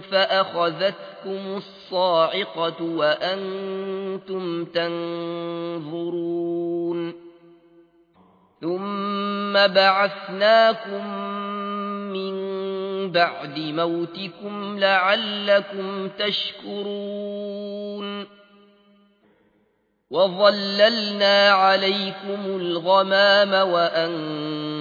فأخذتكم الصاعقة وأنتم تنظرون. ثم بعثناكم من بعد موتكم لعلكم تشكرون. وظللنا عليكم الغمام